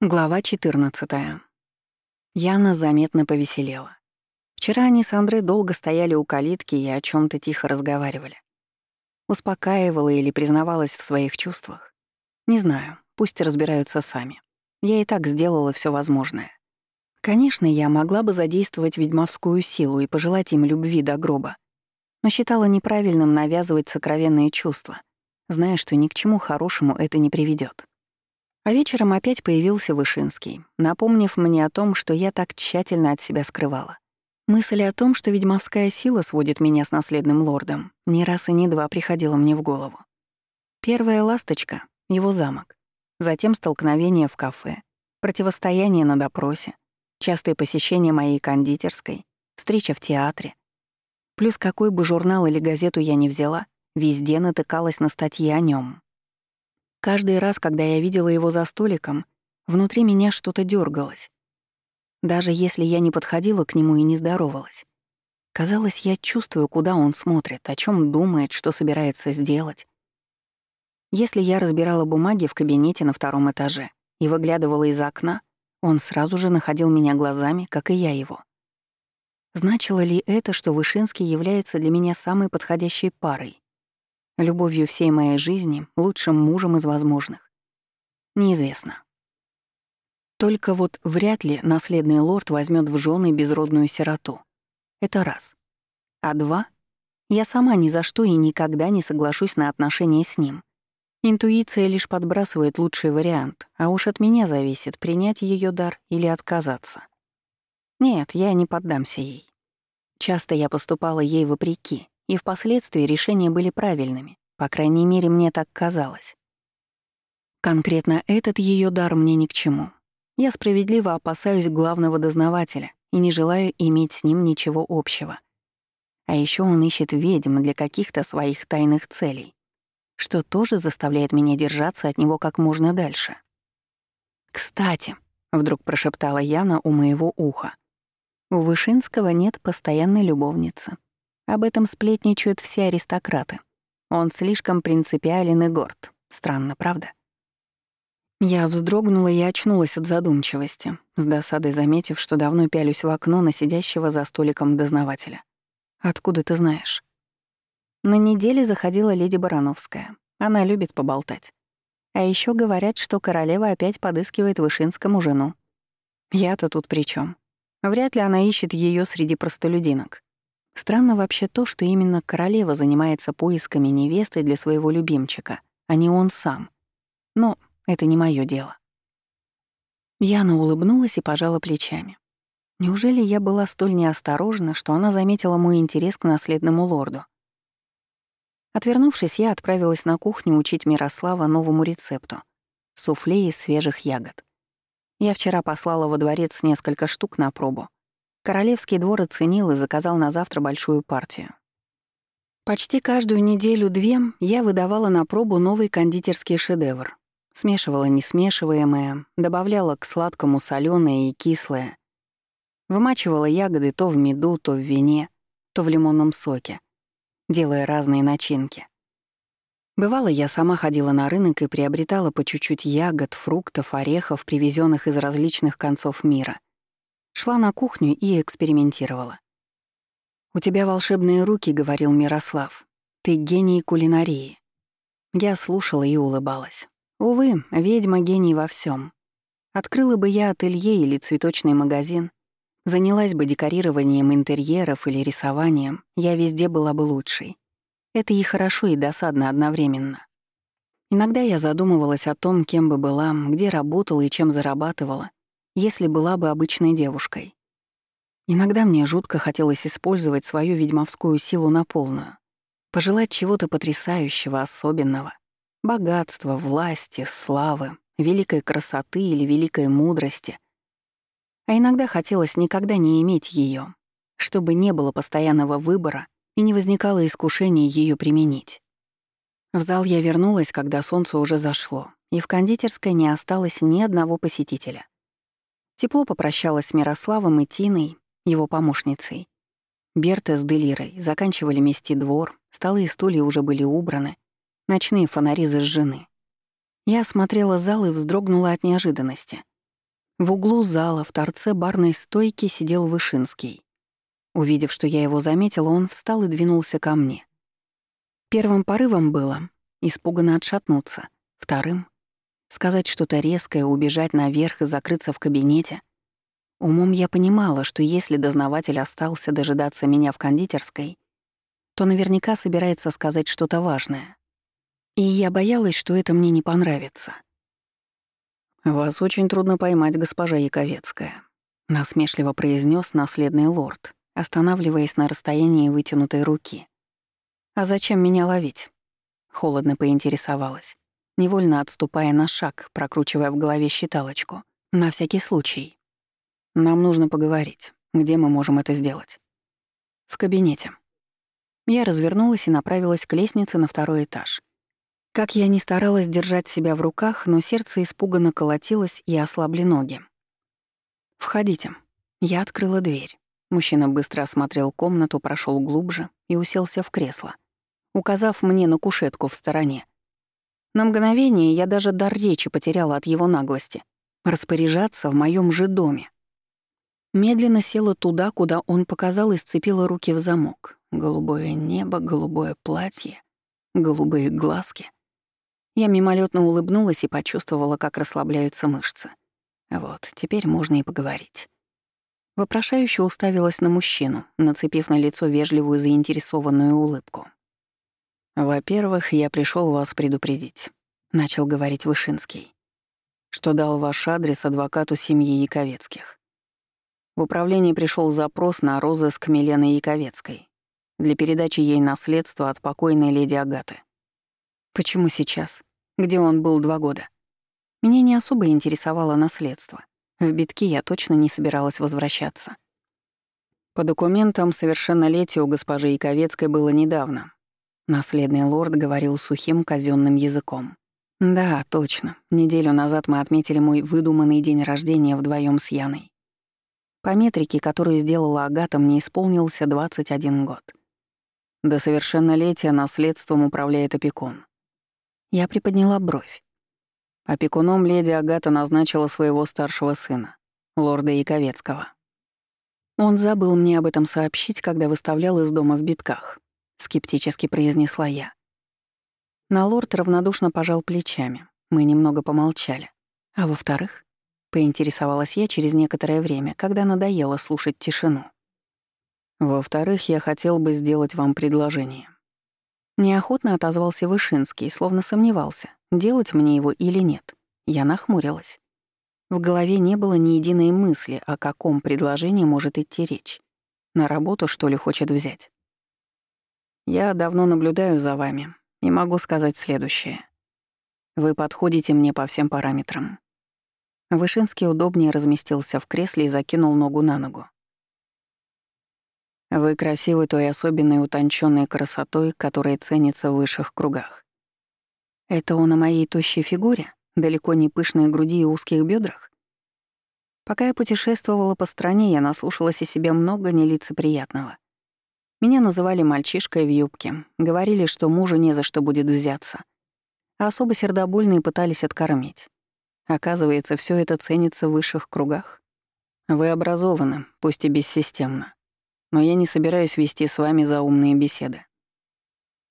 Глава 14. Яна заметно повеселела. Вчера они с Андре долго стояли у калитки и о чем то тихо разговаривали. Успокаивала или признавалась в своих чувствах. Не знаю, пусть разбираются сами. Я и так сделала все возможное. Конечно, я могла бы задействовать ведьмовскую силу и пожелать им любви до гроба, но считала неправильным навязывать сокровенные чувства, зная, что ни к чему хорошему это не приведет. А вечером опять появился Вышинский, напомнив мне о том, что я так тщательно от себя скрывала. Мысль о том, что ведьмовская сила сводит меня с наследным лордом, ни раз и ни два приходила мне в голову. Первая ласточка — его замок. Затем столкновение в кафе, противостояние на допросе, частые посещения моей кондитерской, встреча в театре. Плюс какой бы журнал или газету я ни взяла, везде натыкалась на статьи о нем. Каждый раз, когда я видела его за столиком, внутри меня что-то дергалось. Даже если я не подходила к нему и не здоровалась. Казалось, я чувствую, куда он смотрит, о чем думает, что собирается сделать. Если я разбирала бумаги в кабинете на втором этаже и выглядывала из окна, он сразу же находил меня глазами, как и я его. Значило ли это, что Вышинский является для меня самой подходящей парой? Любовью всей моей жизни, лучшим мужем из возможных. Неизвестно. Только вот вряд ли наследный лорд возьмет в жены безродную сироту. Это раз. А два — я сама ни за что и никогда не соглашусь на отношения с ним. Интуиция лишь подбрасывает лучший вариант, а уж от меня зависит, принять ее дар или отказаться. Нет, я не поддамся ей. Часто я поступала ей вопреки, и впоследствии решения были правильными, по крайней мере, мне так казалось. Конкретно этот ее дар мне ни к чему. Я справедливо опасаюсь главного дознавателя и не желаю иметь с ним ничего общего. А еще он ищет ведьм для каких-то своих тайных целей, что тоже заставляет меня держаться от него как можно дальше. «Кстати», — вдруг прошептала Яна у моего уха, «у Вышинского нет постоянной любовницы. Об этом сплетничают все аристократы. Он слишком принципиален и горд. Странно, правда? Я вздрогнула и очнулась от задумчивости, с досадой заметив, что давно пялюсь в окно на сидящего за столиком дознавателя. «Откуда ты знаешь?» На неделе заходила леди Барановская. Она любит поболтать. А еще говорят, что королева опять подыскивает Вышинскому жену. Я-то тут при чем? Вряд ли она ищет ее среди простолюдинок. Странно вообще то, что именно королева занимается поисками невесты для своего любимчика, а не он сам. Но это не мое дело. Яна улыбнулась и пожала плечами. Неужели я была столь неосторожна, что она заметила мой интерес к наследному лорду? Отвернувшись, я отправилась на кухню учить Мирослава новому рецепту — суфле из свежих ягод. Я вчера послала во дворец несколько штук на пробу, Королевский двор оценил и заказал на завтра большую партию. Почти каждую неделю-две я выдавала на пробу новый кондитерский шедевр. Смешивала несмешиваемое, добавляла к сладкому солёное и кислое. Вымачивала ягоды то в меду, то в вине, то в лимонном соке, делая разные начинки. Бывало, я сама ходила на рынок и приобретала по чуть-чуть ягод, фруктов, орехов, привезенных из различных концов мира. Шла на кухню и экспериментировала. «У тебя волшебные руки», — говорил Мирослав. «Ты гений кулинарии». Я слушала и улыбалась. Увы, ведьма гений во всем. Открыла бы я ателье или цветочный магазин, занялась бы декорированием интерьеров или рисованием, я везде была бы лучшей. Это и хорошо, и досадно одновременно. Иногда я задумывалась о том, кем бы была, где работала и чем зарабатывала, если была бы обычной девушкой. Иногда мне жутко хотелось использовать свою ведьмовскую силу на полную, пожелать чего-то потрясающего, особенного, богатства, власти, славы, великой красоты или великой мудрости. А иногда хотелось никогда не иметь ее, чтобы не было постоянного выбора и не возникало искушения ее применить. В зал я вернулась, когда солнце уже зашло, и в кондитерской не осталось ни одного посетителя. Тепло попрощалась с Мирославом и Тиной, его помощницей. Берта с Делирой заканчивали мести двор, столы и стулья уже были убраны, ночные фонари зажжены. Я осмотрела зал и вздрогнула от неожиданности. В углу зала, в торце барной стойки, сидел Вышинский. Увидев, что я его заметила, он встал и двинулся ко мне. Первым порывом было испуганно отшатнуться, вторым — сказать что-то резкое, убежать наверх и закрыться в кабинете. Умом я понимала, что если дознаватель остался дожидаться меня в кондитерской, то наверняка собирается сказать что-то важное. И я боялась, что это мне не понравится. «Вас очень трудно поймать, госпожа Яковецкая», — насмешливо произнес наследный лорд, останавливаясь на расстоянии вытянутой руки. «А зачем меня ловить?» — холодно поинтересовалась, невольно отступая на шаг, прокручивая в голове считалочку. «На всякий случай. Нам нужно поговорить. Где мы можем это сделать?» «В кабинете». Я развернулась и направилась к лестнице на второй этаж — как я ни старалась держать себя в руках, но сердце испуганно колотилось и ослабли ноги. «Входите». Я открыла дверь. Мужчина быстро осмотрел комнату, прошел глубже и уселся в кресло, указав мне на кушетку в стороне. На мгновение я даже дар речи потеряла от его наглости. Распоряжаться в моем же доме. Медленно села туда, куда он показал и сцепила руки в замок. Голубое небо, голубое платье, голубые глазки. Я мимолетно улыбнулась и почувствовала, как расслабляются мышцы. Вот, теперь можно и поговорить. Вопрошающе уставилась на мужчину, нацепив на лицо вежливую заинтересованную улыбку. «Во-первых, я пришел вас предупредить», — начал говорить Вышинский, «что дал ваш адрес адвокату семьи Яковецких. В управлении пришел запрос на розыск Милены Яковецкой для передачи ей наследства от покойной леди Агаты. Почему сейчас? Где он был два года? Меня не особо интересовало наследство. В битки я точно не собиралась возвращаться. По документам, совершеннолетие у госпожи Яковецкой было недавно. Наследный лорд говорил сухим казенным языком. Да, точно. Неделю назад мы отметили мой выдуманный день рождения вдвоем с Яной. По метрике, которую сделала Агата, мне исполнился 21 год. До совершеннолетия наследством управляет опекун. Я приподняла бровь. Опекуном леди Агата назначила своего старшего сына, лорда Яковецкого. Он забыл мне об этом сообщить, когда выставлял из дома в битках, скептически произнесла я. На лорд равнодушно пожал плечами. Мы немного помолчали. А во-вторых, поинтересовалась я через некоторое время, когда надоело слушать тишину. Во-вторых, я хотел бы сделать вам предложение. Неохотно отозвался Вышинский, словно сомневался, делать мне его или нет. Я нахмурилась. В голове не было ни единой мысли, о каком предложении может идти речь. На работу, что ли, хочет взять? Я давно наблюдаю за вами и могу сказать следующее. Вы подходите мне по всем параметрам. Вышинский удобнее разместился в кресле и закинул ногу на ногу. Вы красивы той особенной утонченной красотой, которая ценится в высших кругах. Это он о моей тощей фигуре, далеко не пышной груди и узких бедрах? Пока я путешествовала по стране, я наслушалась о себе много нелицеприятного. Меня называли мальчишкой в юбке, говорили, что мужу не за что будет взяться. А особо сердобольные пытались откормить. Оказывается, все это ценится в высших кругах. Вы образованы, пусть и бессистемно но я не собираюсь вести с вами заумные беседы».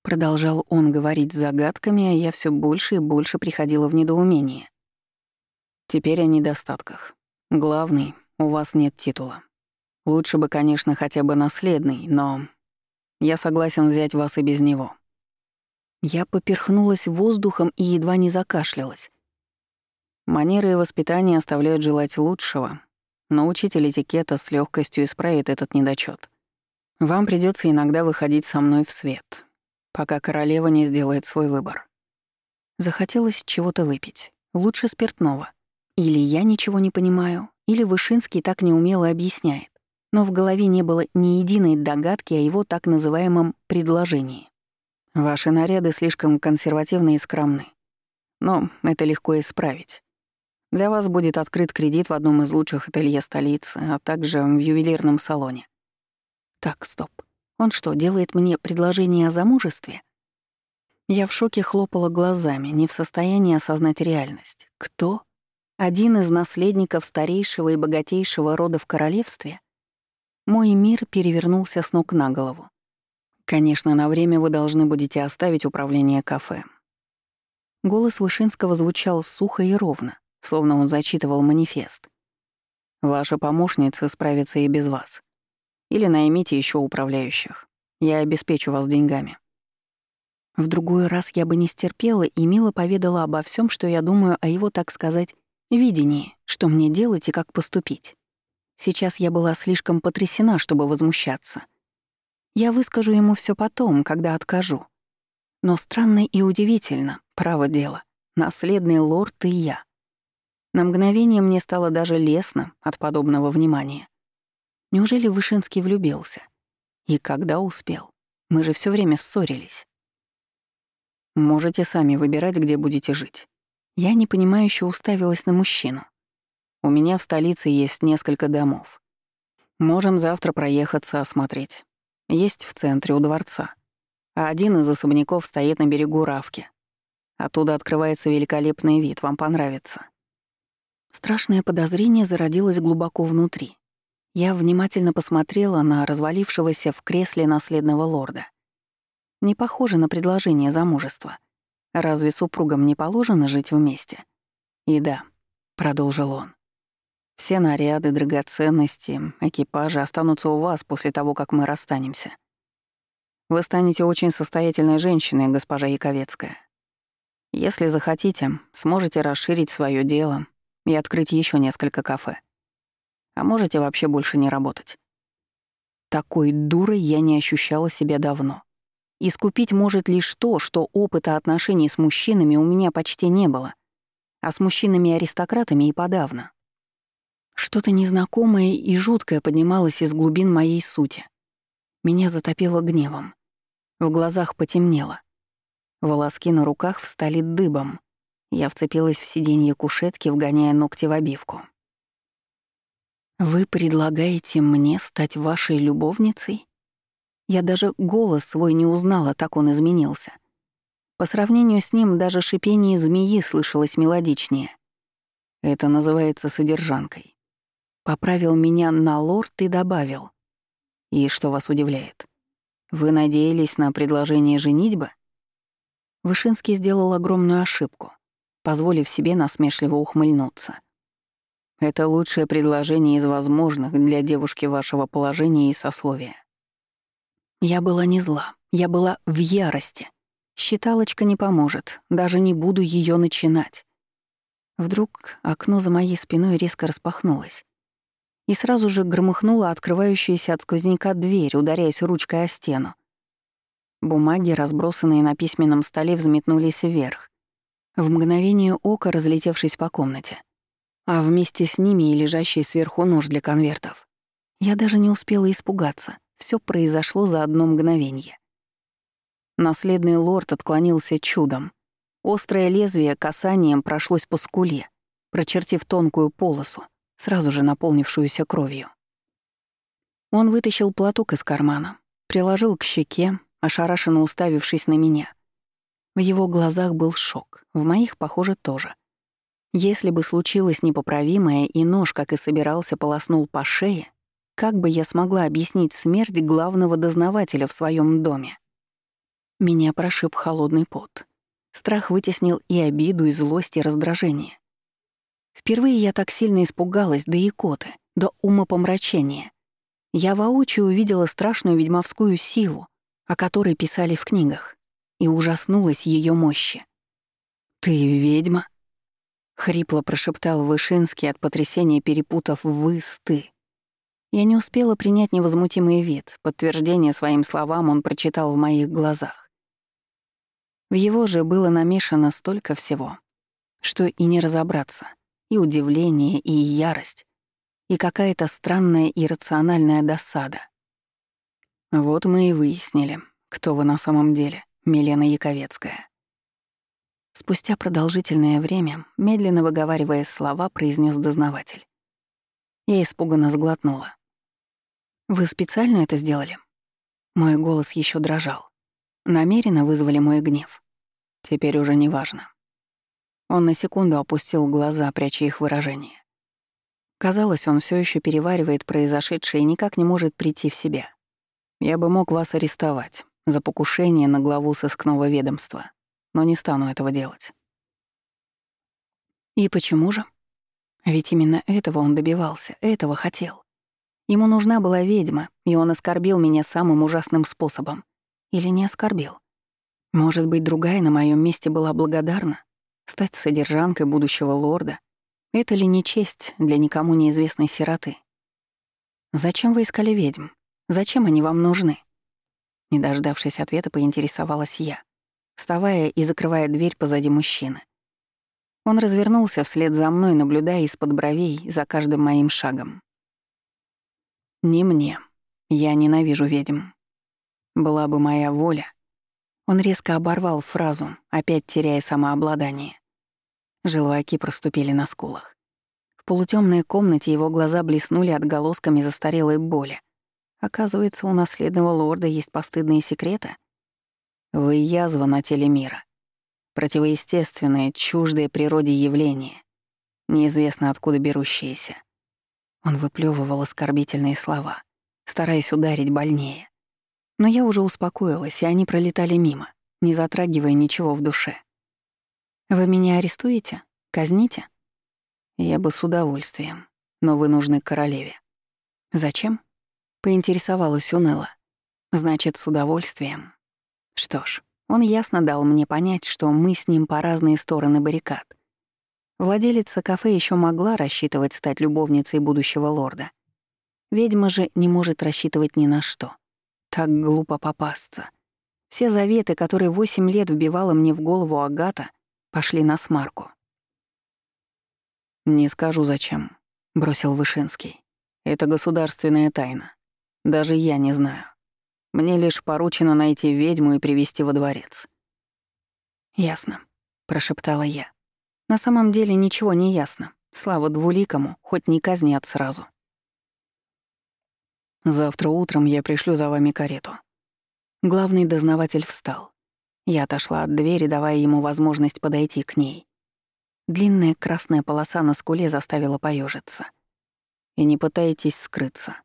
Продолжал он говорить загадками, а я все больше и больше приходила в недоумение. Теперь о недостатках. Главный, у вас нет титула. Лучше бы, конечно, хотя бы наследный, но я согласен взять вас и без него. Я поперхнулась воздухом и едва не закашлялась. Манеры и воспитание оставляют желать лучшего, но учитель этикета с легкостью исправит этот недочет. Вам придется иногда выходить со мной в свет, пока королева не сделает свой выбор. Захотелось чего-то выпить, лучше спиртного. Или я ничего не понимаю, или Вышинский так неумело объясняет, но в голове не было ни единой догадки о его так называемом «предложении». Ваши наряды слишком консервативны и скромны. Но это легко исправить. Для вас будет открыт кредит в одном из лучших ателье столицы, а также в ювелирном салоне. Так, стоп. Он что, делает мне предложение о замужестве? Я в шоке хлопала глазами, не в состоянии осознать реальность. Кто? один из наследников старейшего и богатейшего рода в королевстве, мой мир перевернулся с ног на голову. Конечно, на время вы должны будете оставить управление кафе. Голос Вышинского звучал сухо и ровно, словно он зачитывал манифест. Ваша помощница справится и без вас. Или наймите еще управляющих. Я обеспечу вас деньгами. В другой раз я бы не стерпела и мило поведала обо всем, что я думаю о его, так сказать, видении, что мне делать и как поступить. Сейчас я была слишком потрясена, чтобы возмущаться. Я выскажу ему все потом, когда откажу. Но странно и удивительно, право дело, наследный лорд и я. На мгновение мне стало даже лестно от подобного внимания. Неужели Вышинский влюбился? И когда успел? Мы же все время ссорились. Можете сами выбирать, где будете жить. Я непонимающе уставилась на мужчину. У меня в столице есть несколько домов. Можем завтра проехаться, осмотреть. Есть в центре у дворца. А один из особняков стоит на берегу Равки. Оттуда открывается великолепный вид, вам понравится. Страшное подозрение зародилось глубоко внутри. Я внимательно посмотрела на развалившегося в кресле наследного лорда. Не похоже на предложение замужества. Разве супругам не положено жить вместе? И да, — продолжил он, все наряды, драгоценности, экипажи останутся у вас после того, как мы расстанемся. Вы станете очень состоятельной женщиной, госпожа Яковецкая. Если захотите, сможете расширить свое дело и открыть еще несколько кафе. А можете вообще больше не работать. Такой дурой я не ощущала себя давно. Искупить может лишь то, что опыта отношений с мужчинами у меня почти не было, а с мужчинами-аристократами и подавно. Что-то незнакомое и жуткое поднималось из глубин моей сути. Меня затопило гневом. В глазах потемнело. Волоски на руках встали дыбом. Я вцепилась в сиденье кушетки, вгоняя ногти в обивку. «Вы предлагаете мне стать вашей любовницей?» Я даже голос свой не узнала, так он изменился. По сравнению с ним даже шипение змеи слышалось мелодичнее. Это называется содержанкой. Поправил меня на лорд и добавил. «И что вас удивляет? Вы надеялись на предложение женитьбы?» Вышинский сделал огромную ошибку, позволив себе насмешливо ухмыльнуться. «Это лучшее предложение из возможных для девушки вашего положения и сословия». Я была не зла, я была в ярости. Считалочка не поможет, даже не буду ее начинать. Вдруг окно за моей спиной резко распахнулось и сразу же громыхнула открывающаяся от сквозняка дверь, ударяясь ручкой о стену. Бумаги, разбросанные на письменном столе, взметнулись вверх, в мгновение ока разлетевшись по комнате, а вместе с ними и лежащий сверху нож для конвертов. Я даже не успела испугаться, все произошло за одно мгновение. Наследный лорд отклонился чудом. Острое лезвие касанием прошлось по скуле, прочертив тонкую полосу, сразу же наполнившуюся кровью. Он вытащил платок из кармана, приложил к щеке, ошарашенно уставившись на меня. В его глазах был шок, в моих, похоже, тоже. Если бы случилось непоправимое, и нож, как и собирался, полоснул по шее, как бы я смогла объяснить смерть главного дознавателя в своем доме? Меня прошиб холодный пот. Страх вытеснил и обиду, и злость, и раздражение. Впервые я так сильно испугалась до икоты, до умопомрачения. Я воочию увидела страшную ведьмовскую силу, о которой писали в книгах, и ужаснулась ее мощи. «Ты ведьма?» — хрипло прошептал Вышинский от потрясения, перепутав «вы» с «ты». Я не успела принять невозмутимый вид, подтверждение своим словам он прочитал в моих глазах. В его же было намешано столько всего, что и не разобраться — и удивление, и ярость, и какая-то странная иррациональная досада. Вот мы и выяснили, кто вы на самом деле, Милена Яковецкая. Спустя продолжительное время, медленно выговаривая слова, произнес дознаватель. Я испуганно сглотнула. «Вы специально это сделали?» Мой голос еще дрожал. Намеренно вызвали мой гнев. Теперь уже не важно. Он на секунду опустил глаза, пряча их выражение. Казалось, он все еще переваривает произошедшее и никак не может прийти в себя. Я бы мог вас арестовать за покушение на главу сыскного ведомства, но не стану этого делать. И почему же? Ведь именно этого он добивался, этого хотел. Ему нужна была ведьма, и он оскорбил меня самым ужасным способом. Или не оскорбил? Может быть, другая на моем месте была благодарна? Стать содержанкой будущего лорда? Это ли не честь для никому неизвестной сироты? Зачем вы искали ведьм? Зачем они вам нужны? Не дождавшись ответа, поинтересовалась я, вставая и закрывая дверь позади мужчины. Он развернулся вслед за мной, наблюдая из-под бровей за каждым моим шагом. «Не мне. Я ненавижу ведьм. Была бы моя воля». Он резко оборвал фразу, опять теряя самообладание. Желваки проступили на скулах. В полутемной комнате его глаза блеснули отголосками застарелой боли. Оказывается, у наследного лорда есть постыдные секреты. Вы язва на теле мира противоестественное, чуждое природе явление, неизвестно откуда берущееся. Он выплевывал оскорбительные слова, стараясь ударить больнее. Но я уже успокоилась, и они пролетали мимо, не затрагивая ничего в душе. «Вы меня арестуете? Казните?» «Я бы с удовольствием, но вы нужны королеве». «Зачем?» — поинтересовалась уныло. «Значит, с удовольствием. Что ж, он ясно дал мне понять, что мы с ним по разные стороны баррикад. Владелица кафе еще могла рассчитывать стать любовницей будущего лорда. Ведьма же не может рассчитывать ни на что. Так глупо попасться. Все заветы, которые восемь лет вбивала мне в голову Агата, пошли на смарку. «Не скажу, зачем», — бросил Вышинский. «Это государственная тайна. Даже я не знаю». Мне лишь поручено найти ведьму и привести во дворец». «Ясно», — прошептала я. «На самом деле ничего не ясно. Слава двуликому, хоть не казнят сразу». «Завтра утром я пришлю за вами карету». Главный дознаватель встал. Я отошла от двери, давая ему возможность подойти к ней. Длинная красная полоса на скуле заставила поежиться. «И не пытайтесь скрыться.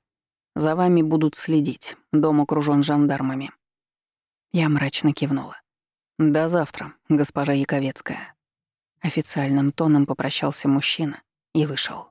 За вами будут следить. Дом окружен жандармами». Я мрачно кивнула. «До завтра, госпожа Яковецкая». Официальным тоном попрощался мужчина и вышел.